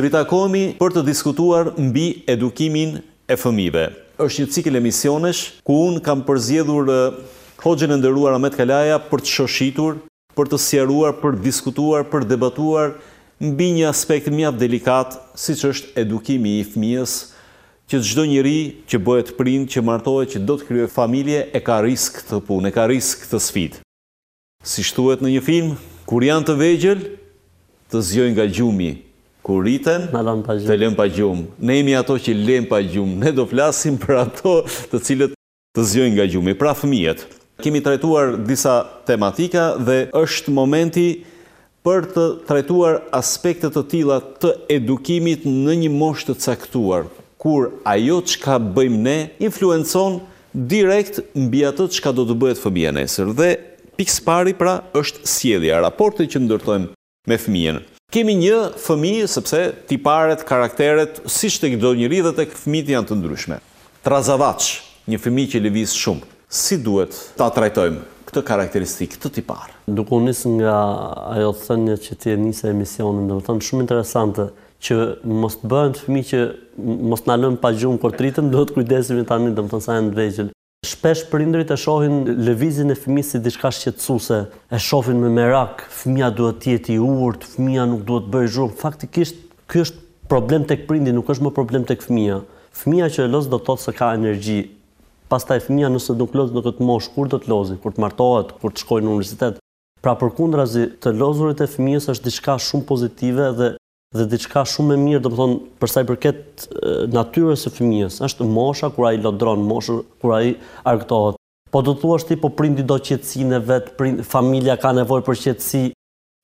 Ritakohemi për të diskutuar mbi edukimin e fëmijëve. Është një cikël emisionesh ku unë kam përzgjedhur Hoxhën e nderuar Ahmet Kalaja për të shoshitur, për të sqaruar, për diskutuar, për debatuar mbi një aspekt mjaft delikat, siç është edukimi i fëmijës, që çdo njeri që bëhet prind, që martohet, që do të krijojë familje, e ka risk këtë punë, e ka risk këtë sfidë. Siç thuhet në një film, kur janë të vegjël, të zgjojnë nga gjumi, kur rriten, të lënë pa gjumë. Ne jemi ato që lemë pa gjumë, ne do flasim për ato të cilët, të zgjojnë nga gjumi, pra fëmijët. Kemi trajtuar disa tematika dhe është momenti për të trajtuar aspekte të tilla të edukimit në një moshë të caktuar, kur ajo çka bëjmë ne influencon direkt mbi atë çka do të bëhet fëmija nesër dhe pikësëpari pra është sjellja, raporti që ndërtojmë me fëmijën. Kemi një fëmijë sepse tiparet, karakteret, siç tek çdo njeri dhe tek fëmijët janë të ndryshme. Trazavaç, një fëmijë që lëviz shumë. Si duhet ta trajtojmë këtë karakteristikë, këtë tipar? Duke u nis nga ajo thënie që ti e nise emisionin, domethënë shumë interesante, që mos të bëhen fëmijë që mos na lënë pa gjumë kur të rriten, duhet të kujdesemi tani, domethënë sa janë të vegjël. Shpesh prindërit e shohin lëvizjen e fëmijës si diçka shqetësuese, e shohin me merak, fëmija duhet të jetë i urtë, fëmija nuk duhet të bëjë zhurmë. Faktikisht, ky është problem tek prindi, nuk është më problem tek fëmija. Fëmija që loz do të thotë se ka energji. Pastaj fëmija nëse nuk loz në këtë moshë, kur do të lozi, kur të martohet, kur të shkojë në universitet? Pra përkundrazi, të lozurit e fëmijës është diçka shumë pozitive dhe dhe diçka shumë e mirë, domethënë për sa i përket natyrës së fëmijës, është mosha kur ai lodron, mosha kur ai argëtohet. Po do të thuash ti po prindi do qetësinë e vet, prind, familja ka nevojë për qetësi.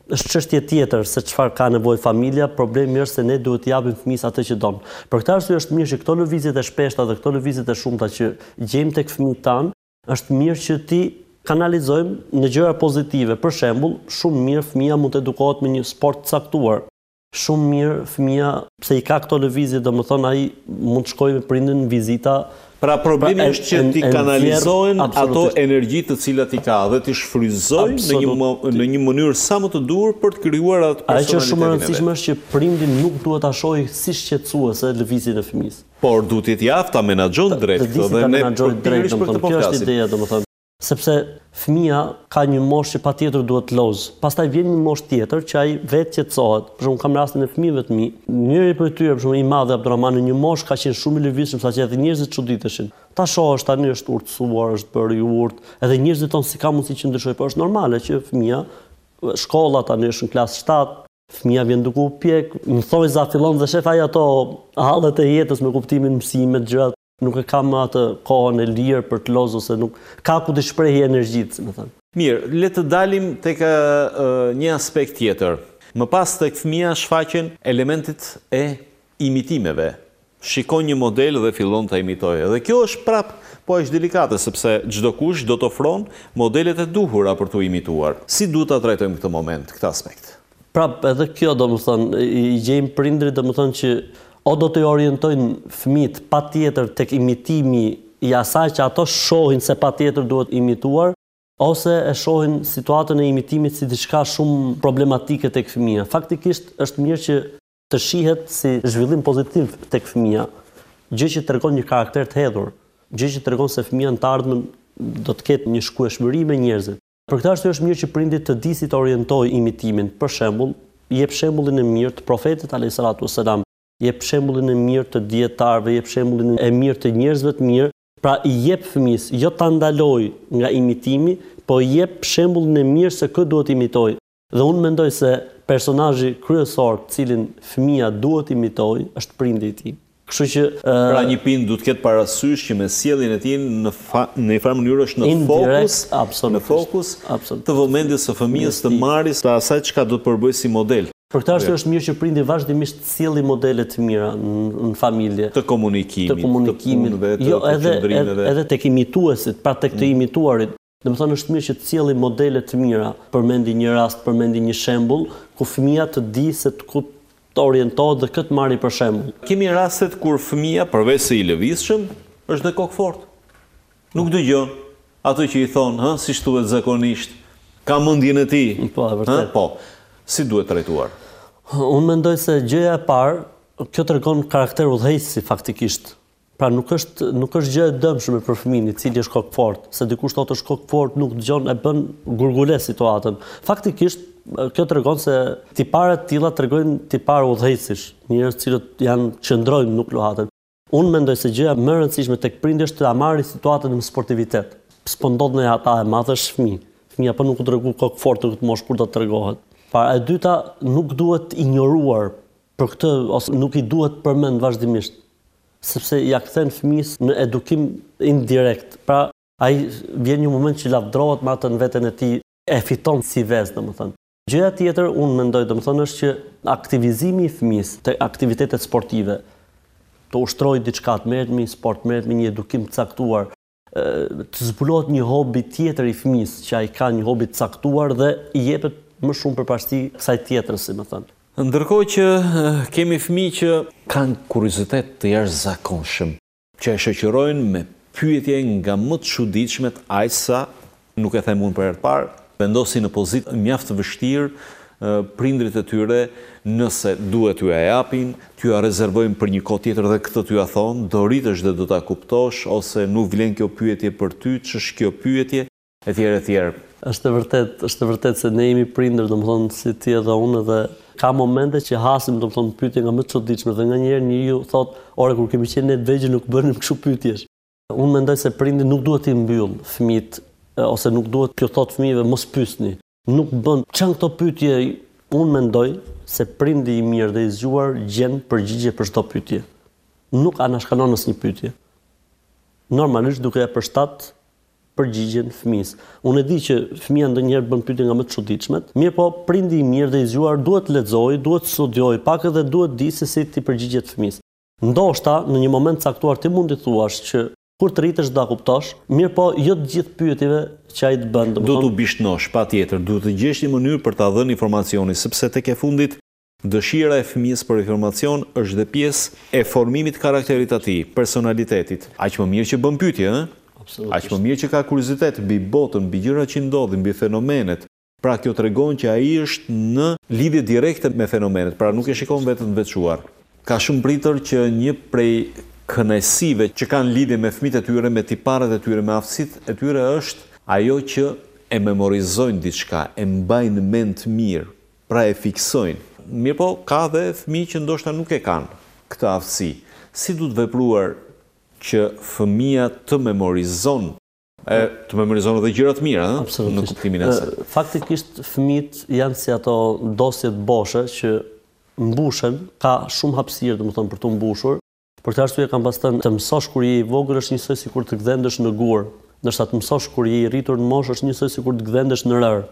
Është çështje tjetër se çfarë ka nevojë familja, problemi është se ne duhet t'i japim fëmijës atë që don. Për këtë arsye është mirë që këto lëvizjet e shpeshta dhe këto lëvizjet e shumta që gjejmë tek fëmijët tanë, Është mirë që t'i kanalizojmë në gjëra pozitive. Për shembull, shumë mirë fëmija mund të edukohet me një sport të caktuar. Shumë mirë fëmija pse i ka këto lëvizje, domethënë ai mund të shkojë me prindin në vizita. Pra problemi është që t'i kanalizojë ato energji të cilat i ka dhe t'i shfrytëzojë në një mënyrë sa më të duhur për të krijuar atë personalitetin e vet. Ajo që është shumë e rëndësishme është që prindi nuk duhet ta shohë si shqetësuese lëvizjen e fëmijës. Por duhet të jetë i aftë ta menaxhon drejt këtë ta menaxhojë drejt, ideja domethënë. Sepse fëmija ka një moshë që patjetër duhet të lozë. Pastaj vjen një moshë tjetër që ai vetë qetësohet. Për shembull, unë kam rastin e fëmijëve të mi. Njëri prej tyre, për shembull, i madhi Abdurrahmani në një moshë ka qenë shumë i lëvizshëm saqë edhe njerëzit çuditeshin. Ta shohësh tani është urtësuar, është bërë i urtë, edhe njerëzit thonë si ka mundësi që ndryshoi, po është normale që fëmija, shkolla tani është në klasë të shtatë, Fëmija vjen duke u pjek, me thënë, sa fillon dhe shef ai ato hallet e jetës me kuptimin mësimet, gjërat, nuk e ka më atë kohën e lirë për të lozë ose nuk ka ku t'i shprehi energjitë, si me thënë. Mirë, le të dalim tek një aspekt tjetër. Më pas tek fëmija shfaqen elementet e imitimeve, shikon një model dhe fillon ta imitojë. Dhe kjo është prap po aq delikate sepse çdokush do të ofron modelet e duhura për t'u imituar. Si duhet ta trajtojmë këtë moment, këtë aspekt? Prap edhe kjo domethënë i gjejmë prindërit domethënë që o do t'i orientojnë fëmijët patjetër tek imitimi i asaj që ato shohin se patjetër duhet imituar, ose e shohin situatën e imitimit si diçka shumë problematike tek fëmija. Faktikisht është mirë që të shihet si zhvillim pozitiv tek fëmija, gjë që tregon një karakter të hedhur, gjë që tregon se fëmija në të ardhmen do të ketë një shkueshmëri me njerëzit. Për këtë arsye është mirë që prindi të di si të orientojë imitimin, për shembull, i jep shembullin e mirë të profetit alejhi salatu ue selam, jep shembullin e mirë të dijetarëve, jep shembullin e mirë të njerëzve të mirë, pra i jep fëmijës, jo ta ndalojë nga imitimi, po i jep shembullin e mirë se kë duhet të imitojë. Dhe unë mendoj se personazhi kryesor të cilin fëmija duhet të imitojë është prindi i tij. Kështu që ë. Pra një prind duhet të ketë parasysh që me sjelljen e tij në në një farë mënyrë është në fokus, në fokus të vëmendjes së fëmijës, të marrjes të asaj çka do të përbëjë si model. Për këtë arsye është mirë që prindi vazhdimisht të sjellë modele të mira në familje. Të komunikimit, të komunikimit, të të. Jo, edhe edhe tek imituesit, pra tek të imituarit. Domethënë është mirë që të sjellim modele të mira, përmendi një rast, përmendi një shembull, ku fëmija të di se te ku të orientohet dhe kë të marri për shembull. Kemi rastet kur fëmija, përveç se i lëvizshëm, është dhe kokëfort. Nuk dëgjon atë që i thonë, ëh, siç thuhet zakonisht, ka mendjen e tij. Po, e vërtetë. Ëh, po. Si duhet trajtuar? Unë mendoj se gjëja e parë, kjo tregon karakter udhëheqësi faktikisht. Pra nuk është nuk është gjë e dëmshme për fëmijën i cili është kokëfort, se dikush thotë është kokëfort, nuk dëgjon e bën gurgule situatën. Faktikisht kjo tregon se tipare të tilla tregojnë tipare udhëheqësish, njerëz të cilët janë qëndrojnë, nuk luhaten. Unë mendoj se gjëja më e rëndësishme tek prindi është ta marrë situatën me sportivitet. S'po ndodh ndonjë hata e madhe, është fëmijë. Fëmija po nuk u tregu kokëfort në këtë moshë kur do të tregohet. E para. E dyta, nuk duhet injoruar Për këtë arsye nuk i duhet përmend vazhdimisht, sepse ia kthen fëmijës në edukim indirekt. Pra, ai vjen një moment që lavdërohet me atë në veten e tij, e fiton si ves, domethënë. Gjëja tjetër, unë mendoj, domethënë, është që aktivizimi i fëmijës te aktivitetet sportive, të ushtrojë diçka, të merret me një sport, të merret me një edukim të caktuar, të zbulohet një hobi tjetër i fëmijës, që ai ka një hobi të caktuar dhe i jepet më shumë përparësi kësaj tjetrës, si me thënë. Ndërkohë që kemi fëmijë që kanë kuriozitet të jashtëzakonshëm, që e shoqërojnë me pyetje nga më të çuditshmet aq sa Nuk e them unë për herë të parë, vendosin në pozitë mjaft të vështirë prindërit e tyre nëse duhet t'ua japin, t'ua rezervojnë për një kohë tjetër dhe këtë t'ua thonë, do rritesh dhe do ta kuptosh ose nuk vlen kjo pyetje për ty, ç'është kjo pyetje? Etj, etj. Është e vërtetë, është e vërtetë se ne jemi prindër, domethënë si ti edhe unë dhe ka momente që hasim domethënë pyetje nga më të çuditshme dhe nganjëherë njeriu thotë, ore kur kemi qenë ne të vegjël nuk bënim kështu pyetjesh. Unë mendoj se prindi nuk duhet t'i mbyll fëmijët ose nuk duhet t'u thotë fëmijëve mos pyesni. Nuk bën. Ç'janë këto pyetje unë mendoj se prindi i mirë dhe i zgjuar gjen përgjigje për çdo pyetje. Nuk anashkalon asnjë pyetje. Normalisht duke ia përshtat përgjigjen fëmijës. Unë e di që fëmija ndonjëherë bën pyetje nga më të çuditshmet, mirëpo prindi i mirë dhe i zgjuar duhet të lexojë, duhet të studiojë pak dhe duhet të di se si t'i përgjigjet fëmijës. Ndoshta, në një moment të caktuar ti mund t'i thuash që kur të rritesh do ta kuptosh, mirëpo jo të gjithë pyetjeve që ai të bën, domethënë, do t'u bishtnosh, patjetër, duhet të gjesh një mënyrë për ta dhënë informacionin, sepse tek e fundit, dëshira e fëmijës për informacion është dhe pjesë e formimit të karakterit të tij, personalitetit. Aq më mirë që bën pyetje, ëh? Absolutisht. Aq më mirë që ka kuriozitet mbi botën, mbi gjërat që i ndodhin, mbi fenomenet. Pra kjo tregon që ai është në lidhje direkte me fenomenet, pra nuk e shikon veten të veçuar. Ka shumë prindër që një prej kënaqësive që kanë lidhje me fëmijët e tyre, me tiparet e tyre, me aftësitë e tyre është, ajo që e memorizojnë diçka, e mbajnë në mend mirë, pra e fiksojnë. Mirëpo ka dhe fëmijë që ndoshta nuk e kanë këtë aftësi. Si duhet vepruar që fëmija të memorizon? E të memorizon edhe gjëra të mira, ëh, në kuptimin e saj. Faktikisht fëmijët janë si ato dosjet boshe që mbushen, ka shumë hapësirë, domethënë për t'u mbushur. Për këtë arsye kanë pas thënë, të mësosh kur je i vogël është njësoj sikur të gdhendesh në gur, ndërsa të mësosh kur je i rritur në moshë është njësoj sikur të gdhendesh në rërë.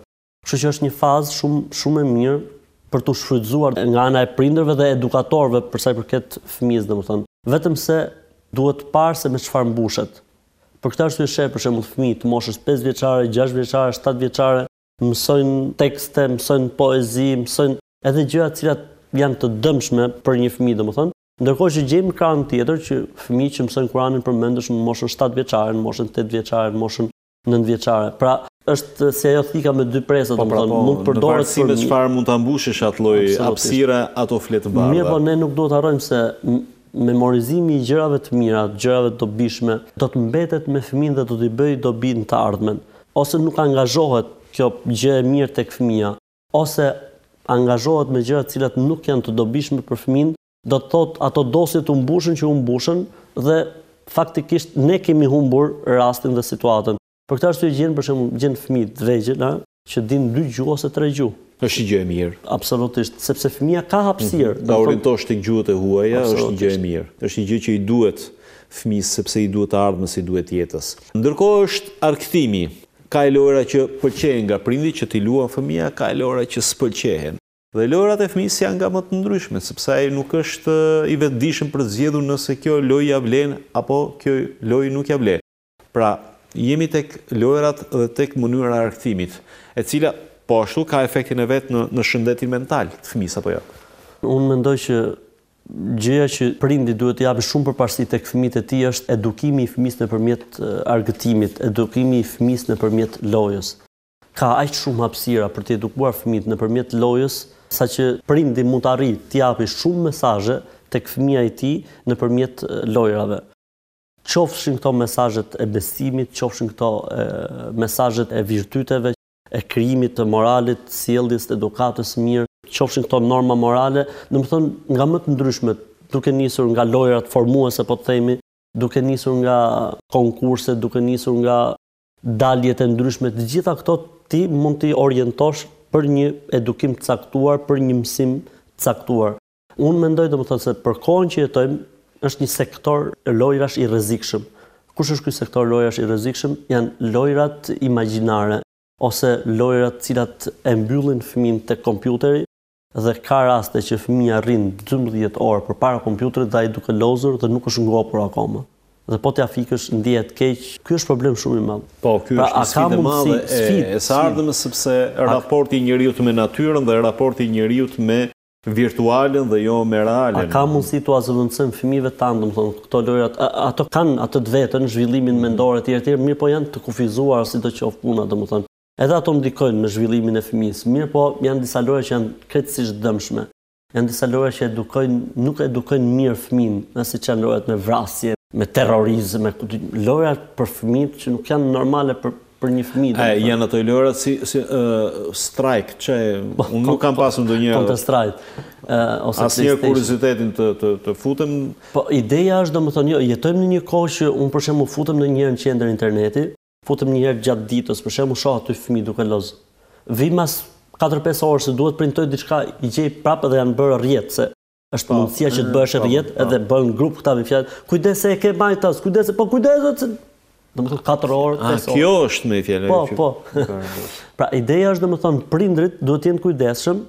Kështu që është një fazë shumë shumë e mirë për t'u shfrytëzuar nga ana e prindërve dhe edukatorëve për sa i përket fëmijës, domethënë, vetëm se duhet të parë se me çfarë mbushet. Për këtë arsye sheh për shembull fëmijë të moshës 5 vjeçare, 6 vjeçare, 7 vjeçare, mësojnë tekste, mësojnë poezi, mësojnë edhe gjëra të cilat janë të dëmshme për një fëmijë, domethënë, ndërkohë që gjejmë krahun tjetër që fëmijë që mësojnë Kur'anin përmendësh në moshën 7 vjeçare, në moshën 8 vjeçare, në moshën Nëntëvjeçare. Pra, është si ajo thika me dy presa, po, pra, domethënë po, mund të përdoret si me çfarë mund ta mbushësh atë lloj hapësire ato fletë të bardha. Mirëpo ne nuk duhet të harrojmë se memorizimi i gjërave të mira, gjërave të dobishme, do të mbetet me fëmijën dhe do t'i bëjë dobi në të ardhmen. Ose nuk angazhohet kjo gjë e mirë tek fëmija, ose angazhohet me gjëra të cilat nuk janë të dobishme për fëmijën, Do të thotë ato dosjet u mbushën që u mbushën dhe faktikisht ne kemi humbur rastin dhe situatën. Për këtë arsye gjen për shembull gjen fëmijë të vegjël që dinë dy gjuhë ose tre gjuhë. Është një gjë e mirë. Absolutisht, sepse fëmija ka hapësirë. Ta orientosh tek gjuhët e huaja është një gjë e mirë. Është një gjë që i duhet fëmijës sepse i duhet të ardhmes, i duhet jetës. Ndërkohë është argëtimi. Ka edhe lojëra që pëlqehen nga prindi që t'i luan fëmija, ka edhe lojëra që s'pëlqehen. Dhe lojërat e fëmijës janë nga më të ndryshmet, sepse ai nuk është i vetëdijshëm për të zgjedhur nëse kjo lojë ia vlen apo kjo lojë nuk ia vlen. Pra, jemi tek lojërat dhe tek mënyra e argëtimit, e cila po ashtu ka efektin e vet në në shëndetin mental të fëmijës apo jo? Unë mendoj që gjëja që prindi duhet të japë shumë përparësi tek fëmijët e tij është edukimi i fëmijës nëpërmjet argëtimit, edukimi i fëmijës nëpërmjet lojës. Ka aq shumë hapësira për të edukuar fëmijët nëpërmjet lojës, saqë prindi mund të arrijë të japi shumë mesazhe tek fëmija i tij nëpërmjet lojërave. Qofshin këto mesazhet e besimit, qofshin këto mesazhet e virtyteve, e krijimit të moralit, sjelljes, edukatës së mirë, qofshin këto norma morale, domethënë nga më të ndryshmet, duke nisur nga lojërat formuese po të themi, duke nisur nga konkurse, duke nisur nga daljet e ndryshme të gjitha këto ti mund t'i orientosh për një edukim të caktuar për një mësim të caktuar unë mendoj domethënë se për kohën që jetojmë është një sektor lojrash i rrezikshëm kush është ky sektor lojrash i rrezikshëm janë lojrat imagjinare ose lojrat të cilat e mbyllin fëmijën tek kompjuteri Dhe ka raste që fëmija rrin dymbëdhjetë orë përpara kompjuterit dhe ai duke lozur dhe nuk është ngopur akoma. Dhe po t'ia fikësh ndihet keq. Ky është problem shumë i madh. Po, kjo pra, është një sfidë e madhe e së ardhmes sepse raporti i njeriut me natyrën dhe raporti i njeriut me virtualen dhe jo me realen. A ka mundësi t'ua zëvendësojmë fëmijëve tanë, domethënë, këto lojërat, ato kanë atë të vetën, zhvillimin mendor etj etj, mirëpo janë të kufizuara sidoqoftë puna, domethënë, Edhe ato ndikojnë në zhvillimin e fëmijës, mirëpo janë disa lojra që janë krejtësisht të dëmshme. Janë disa lojra që edukojnë, nuk edukojnë mirë fëmin, ëh, siç janë lojrat me vrasje, me terrorizëm, me lojra për fëmijët që nuk janë normale për për një fëmijë. Ëh, domethënë. janë ato lojra si si ëh uh, strike, që po, unë nuk kam pasur ndonjëherë Counter Strike. Ëh, uh, ose asnjë kuriozitet të të të futem. Po ideja është domethënë jo, jetojmë në një kohë që unë për shembull futem në një herë në qendër interneti, Futem një herë gjatë ditës, për shembull shoh aty fëmijë duke loz. Vij mas katër pesë orë se duhet printoj diçka, i gjej prapë dhe janë bërë rrjet se është po, mundësia që të bëhesh po, rrjet po. edhe bën grup këta me fjalë. Kujdes se e ke majtas, kujdes se po kujdes se domethënë 4 orë, 5 orë. Kjo është me fjalë. Po, po. pra ideja është domethënë prindrit duhet të jenë të kujdesshëm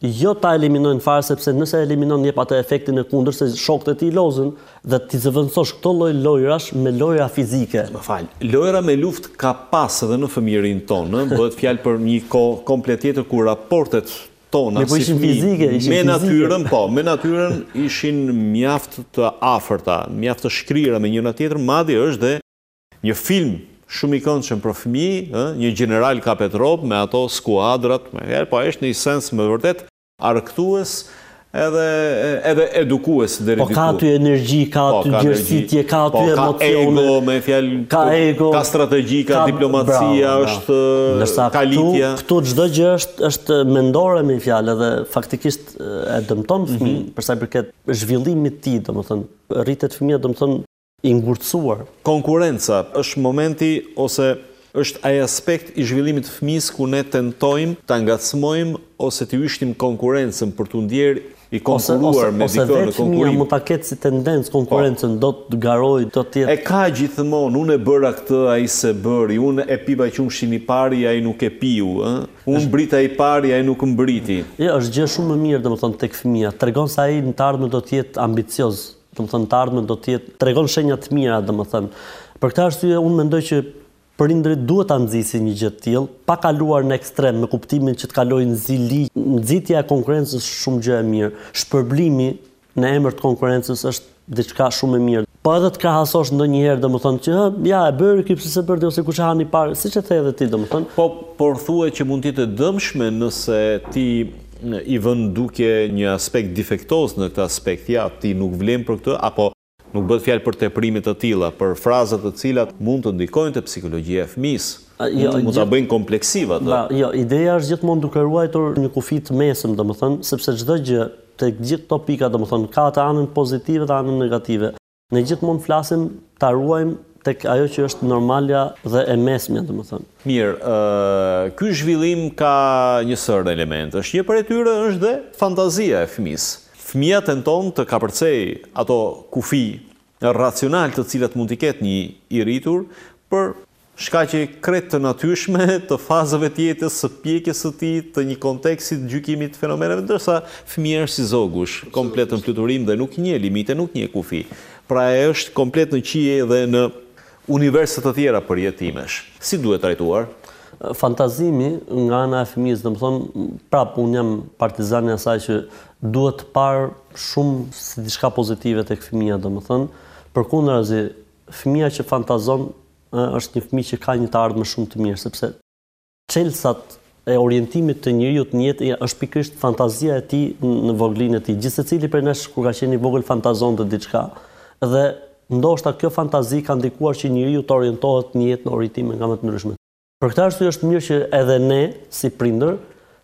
Jo ta eliminojnë fare sepse nëse eliminon jep atë efektin e kundërt se shokët e tij lozin dhe t'i zëvendësosh këto lloj lojërash me lojëra fizike. Më fal, lojëra me luftë ka pas edhe në fëmijërinë tonë, ëh, bëhet fjalë për një kohë komplet tjetër ku raportet tona Mirë, po ishin fizike, ishin fizike. me natyrën, po, me natyrën ishin mjaft të afërta, mjaft të shkrira me njëra-tjetrën, madje është dhe Një film shumë i këndshëm për fëmijë, ë, një gjeneral kapet rob me ato skuadrat, me herë, po është në një sens me vërtet argëtues edhe edhe edukues deri diku. Po ka aty energji, ka po, aty djersitje, ka aty emocione. Po ka ego, me fjalë, ka ego, ka strategji, ka diplomaci, është kalitja. Këtu çdo gjë është është mendore me fjalë dhe faktikisht e dëmton mhm. fëmijën për sa i përket zhvillimit të tij, domethënë rritet fëmija, domethënë i ngurtësuar. Konkurrenca është momenti ose është ai aspekt i zhvillimit të fëmisë ku ne tentojmë ta ngacmojmë ose t'i yshtim konkurrencën për t'u ndjerë i konkuruar me dikë në konkurim. Ose vetë fëmija mund ta ketë si tendencë konkurrencën, do të garojë, do të jetë. E ka gjithmonë, unë e bëra këtë, ai s'e bëri, unë e piva qumështin i pari, ai nuk e piu, ë? Unë mbrita i pari, ai nuk mbriti. Jo, është gjë shumë e mirë domethënë tek fëmija, tregon se ai në të ardhme do të jetë ambicioz, Domethënë në të ardhmen do të jetë tregon shenja të mira domethënë. Për këtë arsye unë mendoj që prindërit duhet ta nxisin një gjë të tillë, pa kaluar në ekstrem me kuptimin që të kalojë në zili. Nxitja e konkurrencës shumë gjë e mirë. Shpërblimi në emër të konkurrencës është diçka shumë e mirë. Po edhe të krahasosh ndonjëherë domethënë që hë, ja e bëri ky pse s'e bëre ti ose kush e han i pari, siç e the edhe ti domethënë. Po, por thuaj që mund të jetë e dëmshme nëse ti i vë në dukje një aspekt difektoz në këtë aspekt, ja, ti nuk vlen për këtë, apo, nuk bëhet fjalë për teprime të tilla, për fraza të cilat mund të ndikojnë te psikologjia e fëmisë, mund ta bëjnë kompleksiv atë. Jo, ideja është gjithmonë duke ruajtur një kufi të mesëm, domethënë, sepse çdo gjë, tek gjithë këto pika, domethënë, ka atë anën pozitive dhe anën negative. Ne gjithmonë flasim ta ruajmë tek ajo që është normalja dhe e mesmja, domethënë. Mirë, ë ky zhvillim ka një sërë elementësh. Një prej tyre është dhe fantazia e fëmijës. Fëmija tenton të kapërcejë ato kufij racionalë të cilat mund t'i ketë një i rritur për shkaqe krejt të natyrshme të fazave të jetës së pjekjes së tij të një konteksti të gjykimit të fenomeneve ndërsa fëmija është si zogush, komplet në fluturim dhe nuk njeh limite, nuk njeh kufi. Pra e është komplet në qiej dhe në universe të tjera përjetimesh. Si duhet trajtuar? Fantazimi nga ana e fëmijës, domethënë prapë unë jam partizan i asaj që duhet parë shumë si diçka pozitive tek fëmija domethënë, përkundrazi Fëmija që fantazon është një fëmijë që ka një të ardhme shumë të mirë, sepse çelësat e orientimit të njeriut në jetë është pikërisht fantazia e tij në vogëlinë e tij. Gjithsecili prej nesh kur ka qenë i vogël fantazonte diçka dhe ndoshta kjo fantazi ka ndikuar që njeriu të orientohet në jetë në orientime nga më të ndryshme. Për këtë arsye është mirë që edhe ne, si prindër,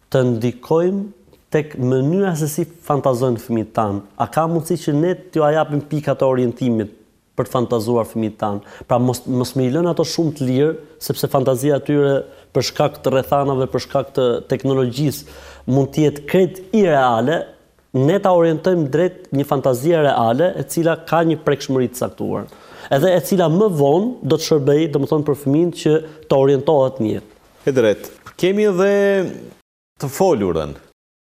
të ndikojmë tek mënyra se si fantazojnë fëmijët tanë. A ka mundësi që ne t'ua japim pika të orientimit për të fantazuar fëmijët tanë? Pra mos mos me i lënë ato shumë të lirë, sepse fantazia e tyre për shkak të rrethanave, për shkak të teknologjisë mund të jetë krejt ireale, Ne ta orientojmë drejt një fantazie reale e cila ka një prekshmëri të caktuar. Edhe e cila më vonë do të shërbejë, domethënë për fëmijën që të orientohet në jetë. E drejtë. Kemi edhe të folurën.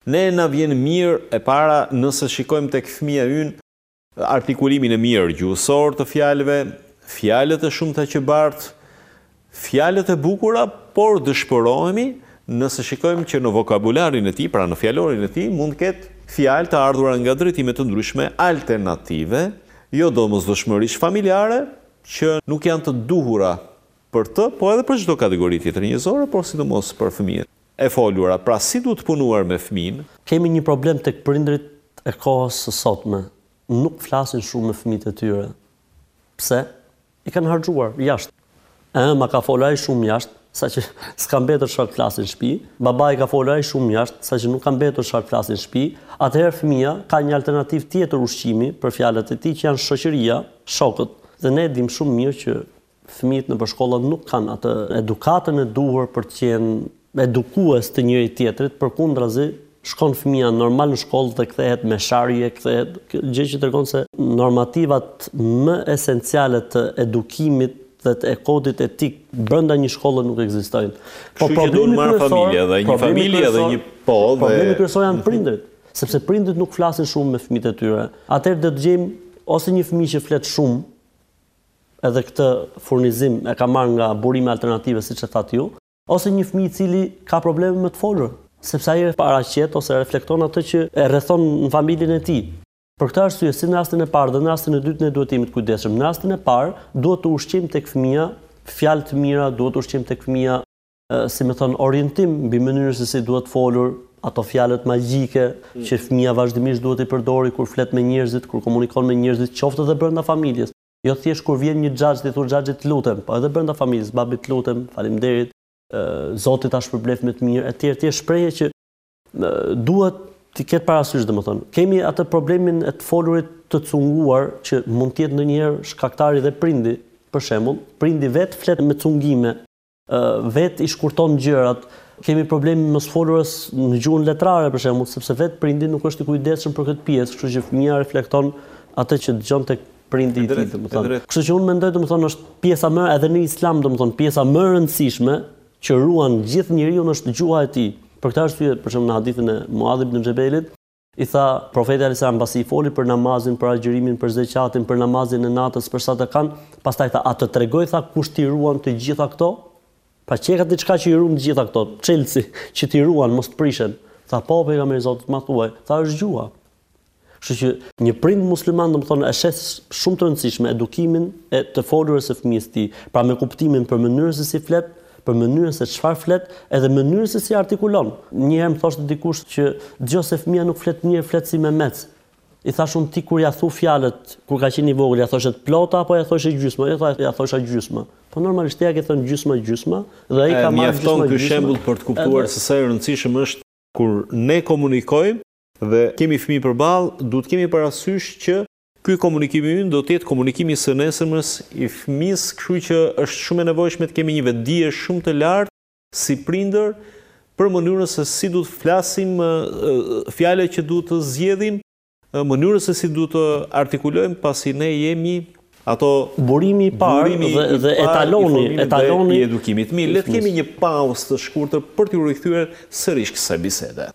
Ne na vjen mirë e para nëse shikojmë tek fëmija ynë artikulimin e mirë gjuhësor të fjalëve, fjalët e shumta që bart, fjalët e bukura, por dëshpërohemi nëse shikojmë që në vokabularin e tij, pra në fjalorin e tij, mund të ketë fjalë të ardhura nga drejtime të ndryshme alternative, jo domosdoshmërisht familjare, që nuk janë të duhura për të, po edhe për çdo kategori tjetër njerëzore, por sidomos për fëmijët. E folura, pra si duhet punuar me fëmijën? Kemi një problem tek prindërit e kohës së sotme, nuk flasin shumë me fëmijët e tyre. Pse? I kanë harxhuar jashtë. Ëma ka folë aq shumë jashtë, saqë s'ka mbetur çfarë të flasë në shtëpi, babai ka folë aq shumë jashtë, saqë nuk ka mbetur çfarë të flasë në shtëpi, atëherë fëmija ka një alternativë tjetër ushqimi për fjalët e tij që janë shoqëria, shokët. Dhe ne e dimë shumë mirë që Fëmijët nëpër shkolla nuk kanë atë edukatën e duhur për të qenë edukues të njëri tjetrit, përkundrazi shkon fëmija normal në shkollë dhe kthehet me sharje, kthehet, gjë që tregon se normativat më esenciale të edukimit dhe të kodit etik brenda një shkolle nuk ekzistojnë. Po problemi kryesor, edhe një familje edhe një po dhe problemi kryesor janë prindërit, sepse prindërit nuk flasin shumë me fëmijët e tyre. Atëherë do të gjejmë ose një fëmijë që flet shumë edhe këtë furnizim e ka marrë nga burime alternative siç e thatë ju, ose një fëmijë i cili ka probleme me të folur, sepse ai e paraqet ose reflekton atë që e rrethon në familjen e tij. Për këtë arsye, si në rastin e parë dhe në rastin e dytë ne duhet të jemi të kujdesshëm. Në rastin e parë, duhet të ushqejmë tek fëmija fjalë të mira, duhet të ushqejmë tek fëmija, si me thënë, orientim mbi mënyrën se si duhet të folur, ato fjalët magjike mm. që fëmija vazhdimisht duhet t'i përdori kur flet me njerëzit, kur komunikon me njerëzit, qoftë edhe brenda familjes. Jo thjesht kur vjen një xhaxh dhe i thu xhaxhi të lutem, po edhe brenda familjes, babi të lutem, faleminderit, Zoti ta shpërbleftë me të mirë, etj, etj, shprehje që duhet t'i ketë parasysh domethënë. Kemi atë problemin e të folurit të cunguar që mund të jetë ndonjëherë shkaktari dhe prindi, për shembull, prindi vetë flet me cungime, Vetë i shkurton gjërat. Kemi problemin e mosfolurës në gjuhën letrare për shembull, sepse vetë prindi nuk është i kujdesshëm për këtë pjesë, kështu që fëmija reflekton atë që dëgjon tek prindi i tij, domethënë. Kështu që unë mendoj domethënë është pjesa më edhe në Islam domethënë pjesa më e rëndësishme që ruan gjithë njeriun është gjuha e tij. Për këtë arsye për shembull në hadithin e Muadh ibn Xhebelit, I tha, Profeti alejhi selam pasi i foli për namazin, për agjërimin, për zeqatin, për namazin e natës, për sadakan, pastaj tha, a të tregoj tha kush t'i ruan të gjitha këto? Pra qeka diçka që i ruan të gjitha këto, çelësi që t'i ruan mos të prishen. Tha, po pejgamberi i Zotit, ma thuaj, tha është gjuha. Kështu që një prind musliman domethënë e sheh shumë të rëndësishme edukimin e të folurës së fëmijës tij, pra me kuptimin për mënyrën se si flet, për mënyrën se çfarë flet, edhe mënyrën se si artikulon. Një herë më thoshte dikush që dëgjo se fëmija nuk flet mirë, flet si memec. I thashë unë ti kur ia thu fjalët, kur ka qenë i vogël, ia thoshe të plota apo ia thoshe gjysmë? Jo, tha, ia thosha gjysmë. Po normalisht ia ke thënë gjysmë gjysmë dhe ai i ka marrë gjysmë. Mjafton ky shembull për të kuptuar se sa e rëndësishme është kur ne komunikojmë dhe kemi fëmijë përballë, duhet të kemi parasysh që Ky komunikim i ynë do të jetë komunikimi i së nesërmes i fëmisë, kështu që është shumë e nevojshme të kemi një vetëdije shumë të lartë si prindër për mënyrën se si duhet të flasim, fjalët që duhet të zgjedhim, mënyrën se si duhet të artikulojmë, pasi ne jemi ato Burimi i parë burimi dhe, i dhe parë etaloni, i formimit etaloni dhe i edukimit. Mirë, le të kemi një pauzë të shkurtër për t'iu rikthyer sërish kësaj bisede.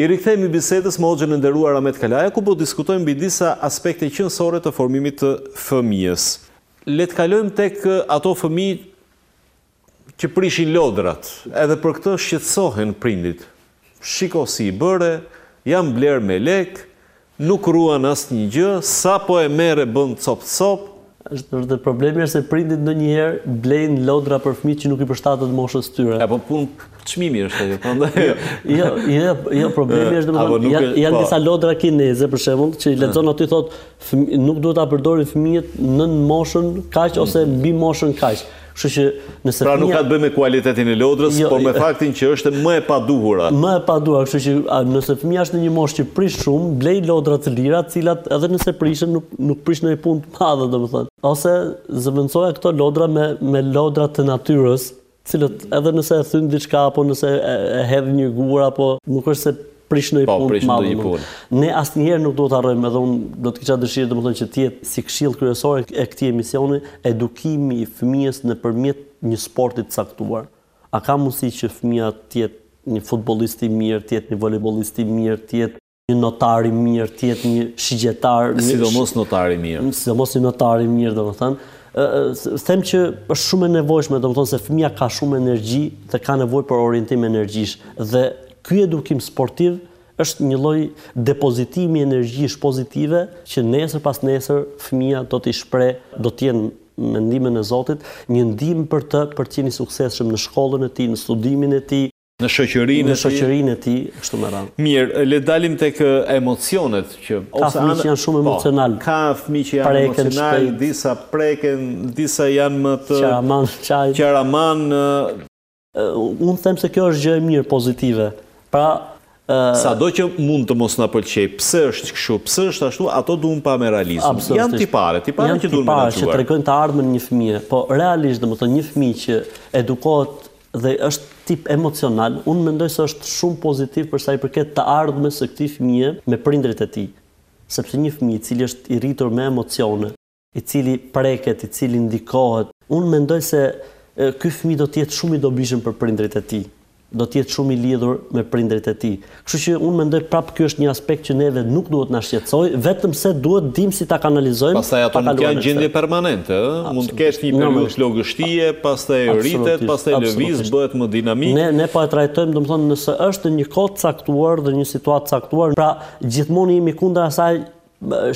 I rikthehemi bisedës me hoxhën e nderuar Ahmet Kalaja, ku po diskutojmë mbi disa aspekte qenësore të formimit të fëmijës. Le të kalojmë tek ato fëmijë që prishin lodrat. Edhe për këtë shqetësohen prindit. Shiko si i bëre, janë blerë me lekë, nuk ruan asnjë gjë, sapo e merr e bën copë copë. Edhe problemi është se prindit ndonjëherë blejnë lodra për fëmijët që nuk i përshtatet moshës së tyre. E po punë çmimi është ajo, prandaj. Jo, jo, jo, problemi është domethënë janë disa lodra kineze për shembull që i lexon aty thotë nuk duhet ta përdorin fëmijët nën moshën kaq ose mbi moshën kaq. Kështu që nëse Pra nuk ka të bëjë me kualitetin e lodrës, jo, por me faktin që është më e paduhura. Më e paduhura, kështu që nëse fëmija është në një moshë që prish shumë, blej lodra të lira, të cilat edhe nëse prishen nuk nuk prish ndonjë punë të madhe, domethënë. Ose zëvendësoja këto lodra me me lodra të natyrës, të cilat edhe nëse e thyn diçka apo nëse e, e hedh një gur apo nuk është se Prish ndonjë punë të madhe. Po, prish ndonjë punë. Ne asnjëherë nuk duhet të harrojmë, edhe unë do të kisha dëshirë domethënë që të jetë si këshill kryesor i këtij emisioni, edukimi i fëmijës nëpërmjet një sporti të caktuar. A ka mundësi që fëmija të jetë një futbollist i mirë, të jetë një volejbollist i mirë, të jetë një notar i mirë, të jetë një shigjetar, një Sidomos notar i mirë. Sidomos një notar i mirë, domethënë, them që është shumë e nevojshme, domethënë se fëmija ka shumë energji dhe ka nevojë për orientim energjish dhe Ky edukim sportiv është një lloj depozitimi energjish pozitive që nesër pasnesër fëmija do t'i shpreh, do të jenë me ndihmën e Zotit, një ndihmë për të për të qenë i suksesshëm në shkollën e tij, në studimin e tij, Në shoqërinë e tij. në shoqërinë e tij e kështu me radhë. Mirë, le të dalim tek emocionet që Ka fëmijë që janë shumë emocionalë. Ka fëmijë që janë emocionalë, disa preken, disa janë më të Qaramanë, qajnë. qaramanë, Unë them se kjo është gjë e mirë, pozitive. Pra, sado që mund të mos na pëlqejë, pse është kështu, pse është ashtu, ato duhen pa me realizëm. Janë tipare, tipare që duhen menaxhuar. Janë tipare që tregojnë të ardhmen e një fëmije, po realisht domethënë një fëmijë që edukohet dhe është tip emocional, unë mendoj se është shumë pozitiv për sa i përket të ardhmes së këtij fëmije me prindërit e tij. Sepse një fëmijë i cili është i rritur me emocione, i cili preket, i cili ndikohet. Unë mendoj se ky fëmijë do të jetë shumë i dobishëm për prindërit e tij, do të jetë shumë i lidhur me prindërit e tij. Kështu që unë mendoj prapë ky është një aspekt që neve nuk duhet të na shqetësojë, vetëm se duhet të dimë si ta kanalizojmë. Pastaj ato nuk janë gjendje permanente, ëh, mund të kesh një periudhë plogështie, pastaj rritet, pastaj lëviz, bëhet më dinamik. Ne ne po e trajtojmë, domethënë nëse është në një kohë të caktuar dhe një situatë të caktuar, pra gjithmonë jemi kundër atij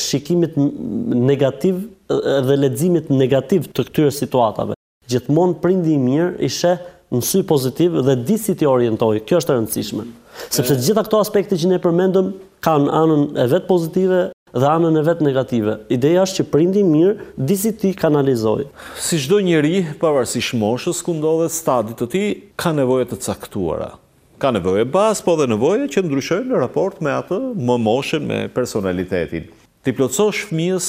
shikimit negativ dhe leximit negativ të këtyre situatave. Gjithmonë prindi i mirë i sheh në sy pozitiv dhe di si t'i orientojë, kjo është e rëndësishme. Sepse të gjitha këto aspekte që ne përmendëm kanë anën e vet pozitive dhe anën e vet negative. Ideja është që prindi i mirë di si t'i kanalizojë. Si çdo njeri, pavarësisht moshës ku ndodhet, stadit të tij, ka nevoja të caktuara. Ka nevoja bazë, po dhe nevoja që ndryshojnë në raport me atë, me moshën, me personalitetin. T'i plotësosh fëmijës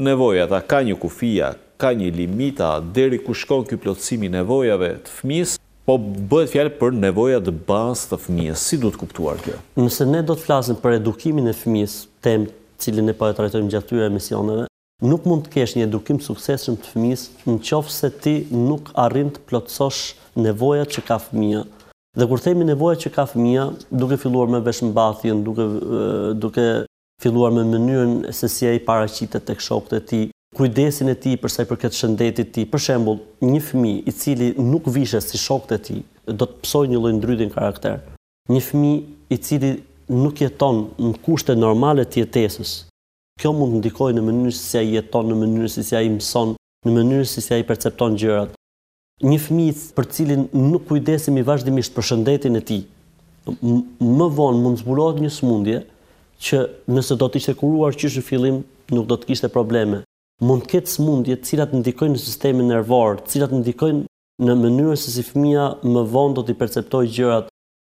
nevojat, a ka një kufi, a ka një limit, a deri ku shkon ky plotësim i nevojave të fëmijës? Po bëhet fjalë për nevojat bazë të fëmijës, si duhet kuptuar kjo? Nëse ne do të flasim për edukimin e fëmijës, temë të cilën ne po e trajtojmë gjatë këtyre emisioneve, Nuk mund të kesh një edukim të suksesshëm të fëmijës në qoftë se ti nuk arrin të plotësosh nevojat që ka fëmija. Dhe kur themi nevojat që ka fëmija, duke filluar me veshmbathjen, duke duke filluar me mënyrën se si ai paraqitet tek shokët e tij, kujdesin e tij për sa i përket shëndetit të tij. Për shembull, një fëmijë i cili nuk vishet si shokët e tij, do të pësojë një lloj ndrydhje në karakter. Një fëmijë i cili nuk jeton në kushte normale të jetesës, Kjo mund të ndikojë në mënyrën se si ai jeton, në mënyrën se si ai mëson, në mënyrën se si ai percepton gjërat. Një fëmijë për të cilin nuk kujdesemi vazhdimisht për shëndetin e tij, më vonë mund të zbulohet një sëmundje që nëse do të ishte kuruar qysh në fillim, nuk do të kishte probleme. Mund të ketë sëmundje të cilat ndikojnë në sistemin nervor, të cilat ndikojnë në mënyrën se si fëmija më vonë do t'i perceptojë gjërat,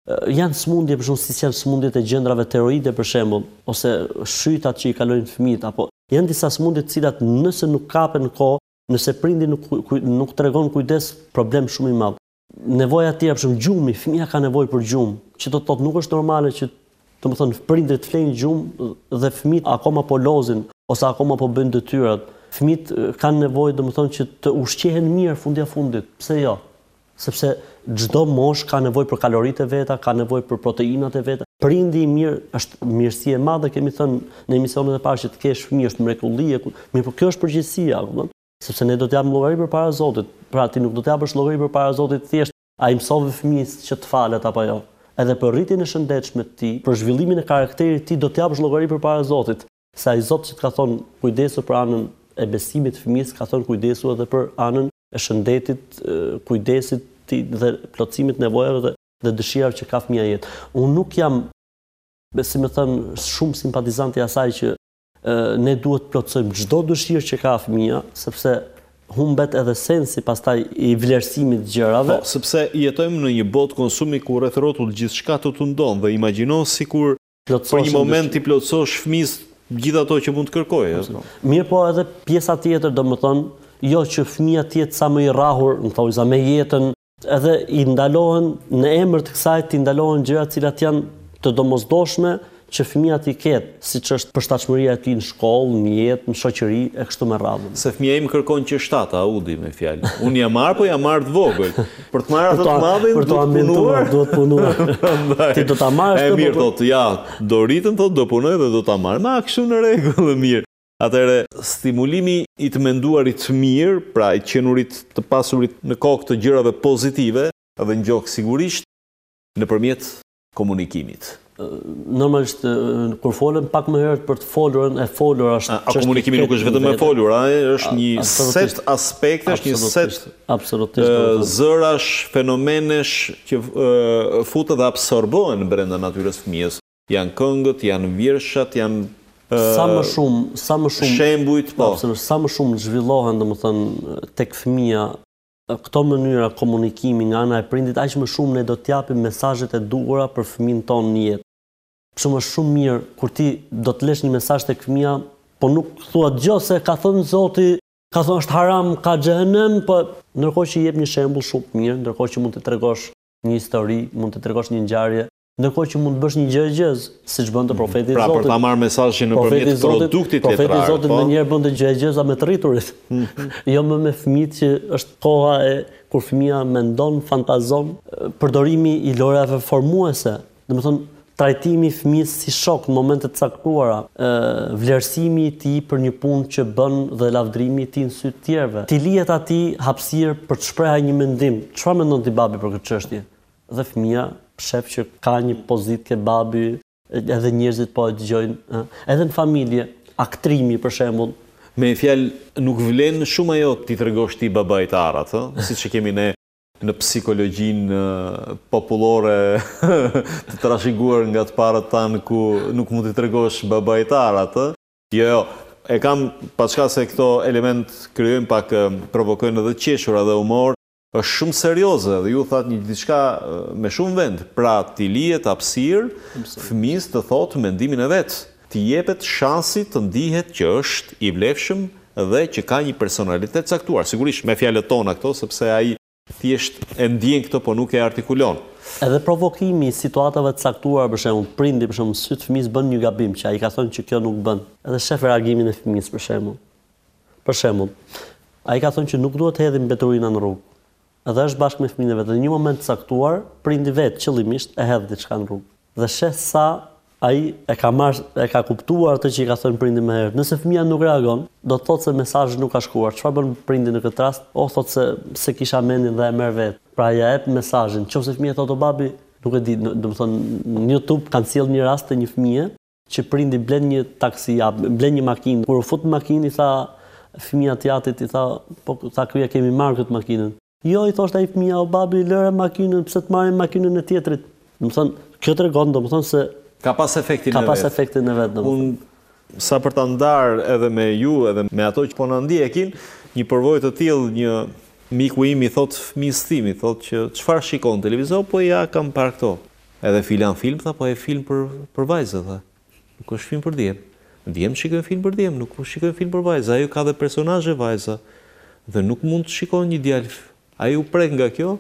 Janë sëmundje, për shembull, siç janë sëmundjet e gjëndrave tiroide për shembull, ose shytat që i kalojnë fëmijët, apo janë disa sëmundje të cilat nëse nuk kapen në kohë, nëse prindi nuk nuk tregon kujdes, problem shumë i madh. Nevoja të tjera, për shembull, gjumi, fëmija ka nevojë për gjumë, që do të thotë nuk është normale që domethënë prindërit të flenë gjumë dhe fëmijët akoma po lozin ose akoma po bëjnë detyrat. Fëmijët kanë nevojë, domethënë që të ushqehen mirë fundja fundit, pse jo? Sepse çdo moshë ka nevojë për kaloritë e veta, ka nevojë për proteinat e veta. Prindi i mirë është mirësi e madhe, kemi thënë në emisionet e para që të kesh fëmijë është mrekulli, mirëpo kjo është përgjegjësi, a e kupton? Sepse ne do të japim llogari përpara Zotit. Pra ti nuk do të japësh llogari përpara Zotit thjesht a i mësove fëmijës që të falet apo jo. Edhe për rritjen e shëndetshme të tij, për zhvillimin e karakterit të tij do të japësh llogari përpara Zotit. Se ai zot që të ka thonë kujdesu për anën e besimit të fëmijës ka thënë kujdesu edhe për anën e shëndetit, kujdesit dhe plotësimit të nevojave dhe dhe dëshirave që ka fëmija jetë. Unë nuk jam si më thënë shumë simpatizant i asaj që ne duhet të plotësojmë çdo dëshirë që ka fëmija, sepse humbet edhe sensi pastaj i vlerësimit të gjërave. Po, sepse jetojmë në një botë konsumi ku rrethrrotull gjithçka të tundon dhe imagjino sikur Për një moment t'i plotësosh fëmijës gjithë ato që mund të kërkojë. Mirëpo edhe pjesa tjetër domethënë, jo që fëmija të jetë sa më i rrahur, në thonjëza me jetën, edhe i ndalohen në emër të kësaj t'i ndalohen gjërat cilat janë të domosdoshme që fëmija t'i ketë, siç është përshtachmëria e tij në shkollë, në jetë, në shoqëri, e kështu me radhë. Se fëmija im kërkon Q shtatë, Audi me fjalë. Unë ia marr, po ia marr të vogël. Për të marrë atë të madhin, për të ambientuar, duhet punuar. Ti do ta marrësh këtë. E mirë thotë, ja, do rritem thotë do punoj dhe do ta marr. Ma kështu në rregull, mirë. Atëherë, stimulimi i të menduarit mirë, pra i qenurit të pasurit në kokë të gjërave pozitive, edhe në gjoks sigurisht nëpërmjet komunikimit. Normalisht kur folëm pak më herët për të folurën e folur është, komunikimi nuk është vetëm e folur, ai është një set aspektesh, një set absolutisht zërash, fenomenesh që futen dhe absorbohen brenda natyrës së fëmijës. Janë këngët, janë virshat, janë sa më shumë, sa më shumë shembujt, sa më shumë zhvillohen domethënë tek fëmija këto mënyra komunikimi nga ana e prindit aq më shumë ne do të japim mesazhet e duhura për fëmijën tonë në jetë. Për shembull është shumë mirë kur ti do të lësh një mesazh tek fëmija po nuk thua dëgjo se ka thënë Zoti ka thënë është haram ka xhehenem po ndërkohë që i jep një shembull shumë të mirë ndërkohë që mund t'i tregosh një histori mund t'i tregosh një ngjarje Ndërkohë që mund të bësh një gjëegjëzë, siç bënte mm. profeti i Zotit. Pra për ta marrë mesazhin nëpërmjet produktit letrar. Profeti i Zotit po? ndonjëherë bënte gjëegjëza me të rriturit. Mm-hmm. Jo më me fëmijët që është koha e kur fëmija mendon, fantazon, përdorimi i lojërave formuese, domethënë trajtimi i fëmijës si shok në momente të caktuara, ë vlerësimi i tij për një punë që bën dhe lavdërimi i tij në sy të tjerëve. T'i lihet atij hapësirë për të shprehur një mendim. Çfarë mendon ti babi për këtë çështje? Dhe fëmija shef që ka një pozitë ke babi edhe njerëzit po e dëgjojnë edhe në familje aktrimi për shembull. Me një fjalë nuk vlen shumë ajo t'i tregosh ti babait arrat ë siç e kemi ne në psikologjinë popullore të trashëguar nga të parët tanë ku nuk mund t'i tregosh babait arrat ë. Jo jo e kam paçka se këto elementë krijojnë pak provokojnë edhe qeshura dhe humor Është shumë serioze dhe ju thatë një diçka me shumë vend, pra t'i lihet hapësirë fëmijës të thotë mendimin e vet, t'i jepet shansi të ndihet që është i vlefshëm dhe që ka një personalitet të caktuar, sigurisht me fjalët tona këto sepse ai thjesht e ndjen këtë por nuk e artikulon. Edhe provokimi i situatave të caktuara për shembull, prindi për shembull, sy të fëmijës bën një gabim që ai ka thënë që kjo nuk bën, edhe shef reagimin e fëmijës për shembull, Për shembull, ai ka thënë që nuk duhet të hedhim mbeturina në rrugë. Edhe është bashkë me fëmijën e vet dhe në një moment të caktuar, prindi vetë qëllimisht e hedh diçka në rrugë dhe sheh sa ai e ka marrë, e ka kuptuar atë që i ka thënë prindi më herët. Nëse fëmija nuk reagon, do të thotë se mesazhi nuk ka shkuar. Çfarë bën prindi në këtë rast? Oh, thotë se s'e kisha mendin dhe e merr vetë. Pra ia jep mesazhin. Nëse fëmija thotë o babi, nuk e di, domethënë në YouTube kanë sjellë një rast të një fëmije që prindi blen një taksi ja blen një makinë kur u fut në makinë i tha fëmija të jatit i tha po tha ky ia kemi marrë këtë makinën jo i thoshte ai fëmija o babi lëre makinën pse të marrim makinën e tjetrit domethënë kjo tregon domethënë se ka pas efektin e vet ka pas efektin e vet domethënë sa për ta ndarë edhe me ju edhe me ata që po na ndjekin një përvojë të tillë një miku im i thotë fëmijës tim i thotë që çfarë shikon në televizor po ja kam parë këto Edhe filan film tha po ai film për për vajza tha nuk është film për djem djemtë shikojnë film për djem nuk shikojnë film për vajza ai ka dhe personazhe vajza dhe nuk mund ta shikon një djalë ai u prek nga kjo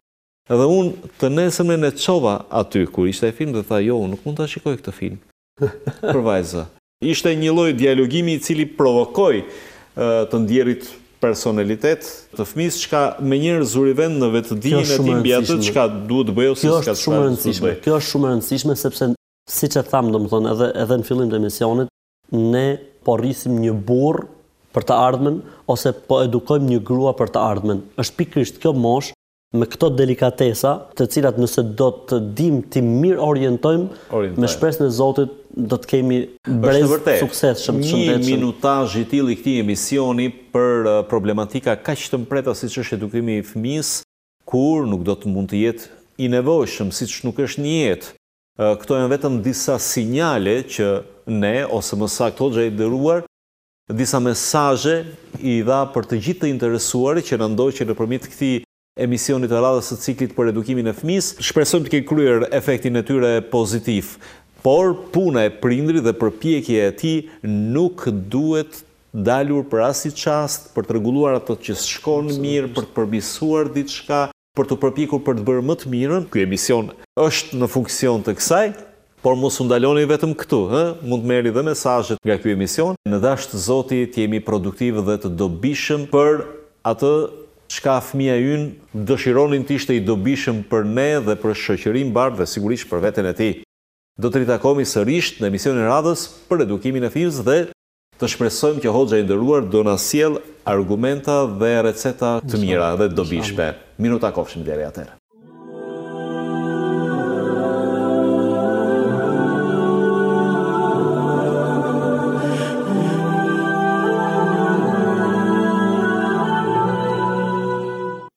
edhe unë të nesërmen e çova aty kur ishte film dhe tha jo unë nuk mund ta shikoj këtë film për vajza. Ishte një lloj dialogimi i cili provokoi të ndjerit personalitet të fëmijës çka menjëherë zuri vend në vetëdijen e tij mbi atë çka duhet të bëjë ose çka s'duhet të bëjë. Kjo është shumë e rëndësishme sepse siç e thamë domethënë edhe edhe në fillim të emisionit ne po rrisim një burrë për të ardhmen ose po edukojmë një grua për të ardhmen. Është pikërisht kjo moshë me këto delikatesa, të cilat nëse do të dimë t'i mirorientojmë, me shpresën e Zotit do të kemi brez të suksesshëm të shëndetshëm. Një minutazh i tillë i këtij emisioni për problematika kaq të mprehta siç është edukimi i fëmijës, kurrë nuk do të mund të jetë i nevojshëm, siç nuk është një jetë. Këto janë vetëm disa sinjale që ne, ose më saktë Hoxha i nderuar, Disa mesazhe i dha për të gjithë të interesuarit që na ndoqën nëpërmjet këtij emisioni të radhës së ciklit për edukimin e fëmijës. Shpresojmë të kenë kryer efektin e tyre pozitiv. Por puna e prindit dhe përpjekja e tij nuk duhet ndalur për asnjë çast për të rregulluar atë që s'shkon mirë, për të përmirësuar diçka, për t'u përpjekur për të bërë më të mirën. Ky emision është në funksion të kësaj, por mos u ndaloni vetëm këtu, ë? Mund të merrni dhe mesazhet nga ky emision. Në dashtë Zoti të jemi produktivë dhe të dobishëm për atë çka fëmija ynë dëshironim të ishte i dobishëm për ne dhe për shoqërinë mbarë dhe sigurisht për veten e tij. Do të ritakohemi sërisht në emisionin e radhës për edukimin e fëmijës dhe Të shpresojmë që Hoxha i nderuar do na sjellë argumenta dhe receta të mira dhe dobishme. Mirë u takofshim deri atëherë.